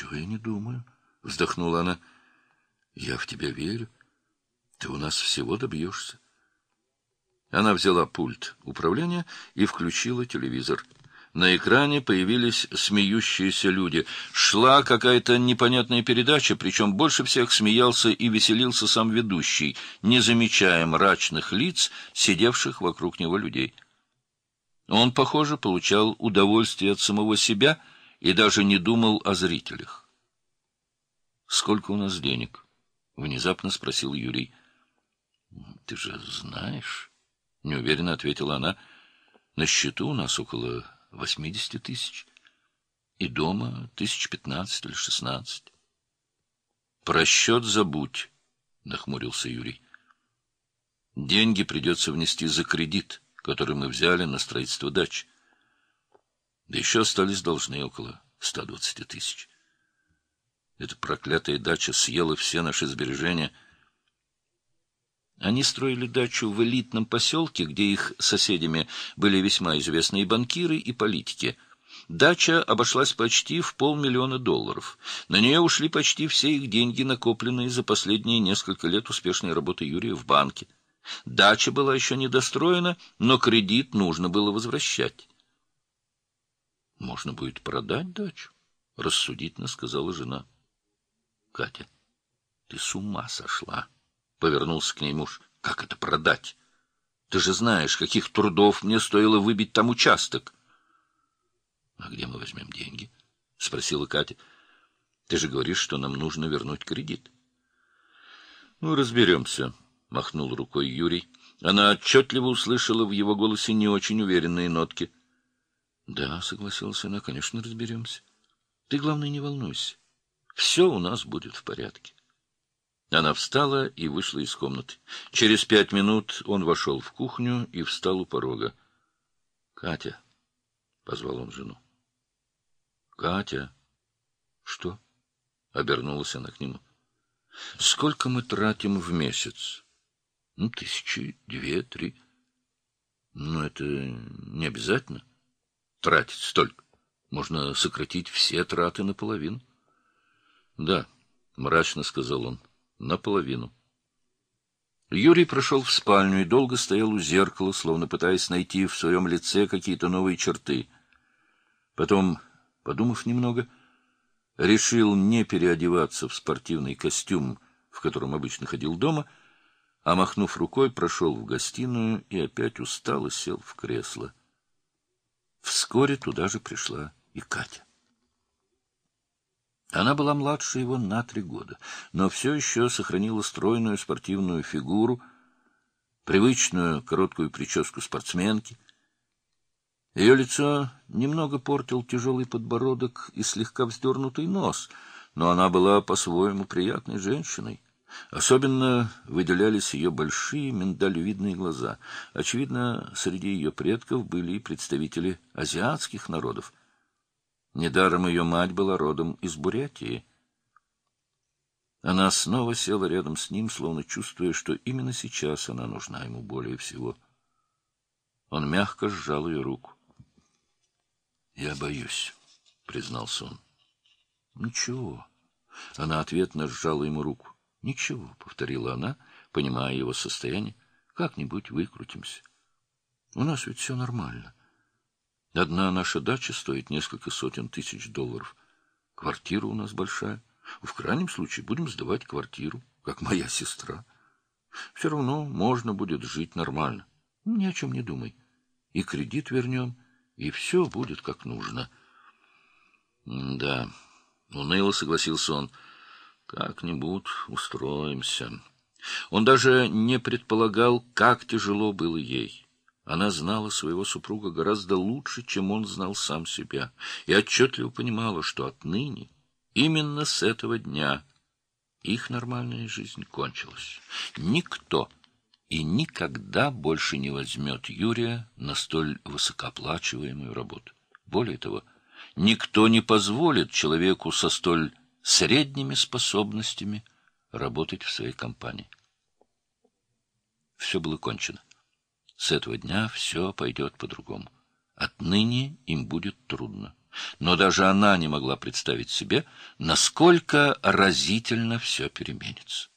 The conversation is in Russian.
Ничего я не думаю, — вздохнула она. Я в тебя верю. Ты у нас всего добьешься. Она взяла пульт управления и включила телевизор. На экране появились смеющиеся люди. Шла какая-то непонятная передача, причем больше всех смеялся и веселился сам ведущий, не замечая мрачных лиц, сидевших вокруг него людей. Он, похоже, получал удовольствие от самого себя и даже не думал о зрителях. «Сколько у нас денег?» — внезапно спросил Юрий. «Ты же знаешь...» — неуверенно ответила она. «На счету у нас около восьмидесяти тысяч. И дома тысяч пятнадцать или шестнадцать». «Про счет забудь», — нахмурился Юрий. «Деньги придется внести за кредит, который мы взяли на строительство дач. Да еще остались должны около ста двадцати тысяч. Эта проклятая дача съела все наши сбережения — они строили дачу в элитном поселке, где их соседями были весьма известные банкиры и политики. Дача обошлась почти в полмиллиона долларов. На нее ушли почти все их деньги, накопленные за последние несколько лет успешной работы Юрия в банке. Дача была еще недостроена, но кредит нужно было возвращать. — Можно будет продать дачу, — рассудительно сказала жена. — Катя, ты с ума сошла. — повернулся к ней муж. — Как это продать? Ты же знаешь, каких трудов мне стоило выбить там участок. — А где мы возьмем деньги? — спросила Катя. — Ты же говоришь, что нам нужно вернуть кредит. — Ну, разберемся, — махнул рукой Юрий. Она отчетливо услышала в его голосе не очень уверенные нотки. — Да, — согласилась она, — конечно, разберемся. Ты, главное, не волнуйся. Все у нас будет в порядке. Она встала и вышла из комнаты. Через пять минут он вошел в кухню и встал у порога. — Катя, — позвал он жену. — Катя. — Что? — обернулась она к нему. — Сколько мы тратим в месяц? — Ну, тысячи, две, три. — Ну, это не обязательно тратить столько. Можно сократить все траты наполовину. — Да, — мрачно сказал он. — наполовину. Юрий прошел в спальню и долго стоял у зеркала, словно пытаясь найти в своем лице какие-то новые черты. Потом, подумав немного, решил не переодеваться в спортивный костюм, в котором обычно ходил дома, а, махнув рукой, прошел в гостиную и опять устало сел в кресло. Вскоре туда же пришла и Катя. Она была младше его на три года, но все еще сохранила стройную спортивную фигуру, привычную короткую прическу спортсменки. Ее лицо немного портил тяжелый подбородок и слегка вздернутый нос, но она была по-своему приятной женщиной. Особенно выделялись ее большие миндалевидные глаза. Очевидно, среди ее предков были и представители азиатских народов — Недаром ее мать была родом из Бурятии. Она снова села рядом с ним, словно чувствуя, что именно сейчас она нужна ему более всего. Он мягко сжал ее руку. — Я боюсь, — признался он. — Ничего. Она ответно сжала ему руку. — Ничего, — повторила она, понимая его состояние. — Как-нибудь выкрутимся. У нас ведь все нормально. Одна наша дача стоит несколько сотен тысяч долларов. Квартира у нас большая. В крайнем случае будем сдавать квартиру, как моя сестра. Все равно можно будет жить нормально. Ни о чем не думай. И кредит вернем, и все будет как нужно. Да, уныло согласился он. Как-нибудь устроимся. Он даже не предполагал, как тяжело было ей. Она знала своего супруга гораздо лучше, чем он знал сам себя, и отчетливо понимала, что отныне, именно с этого дня, их нормальная жизнь кончилась. Никто и никогда больше не возьмет Юрия на столь высокооплачиваемую работу. Более того, никто не позволит человеку со столь средними способностями работать в своей компании. Все было кончено. С этого дня все пойдет по-другому. Отныне им будет трудно. Но даже она не могла представить себе, насколько разительно все переменится.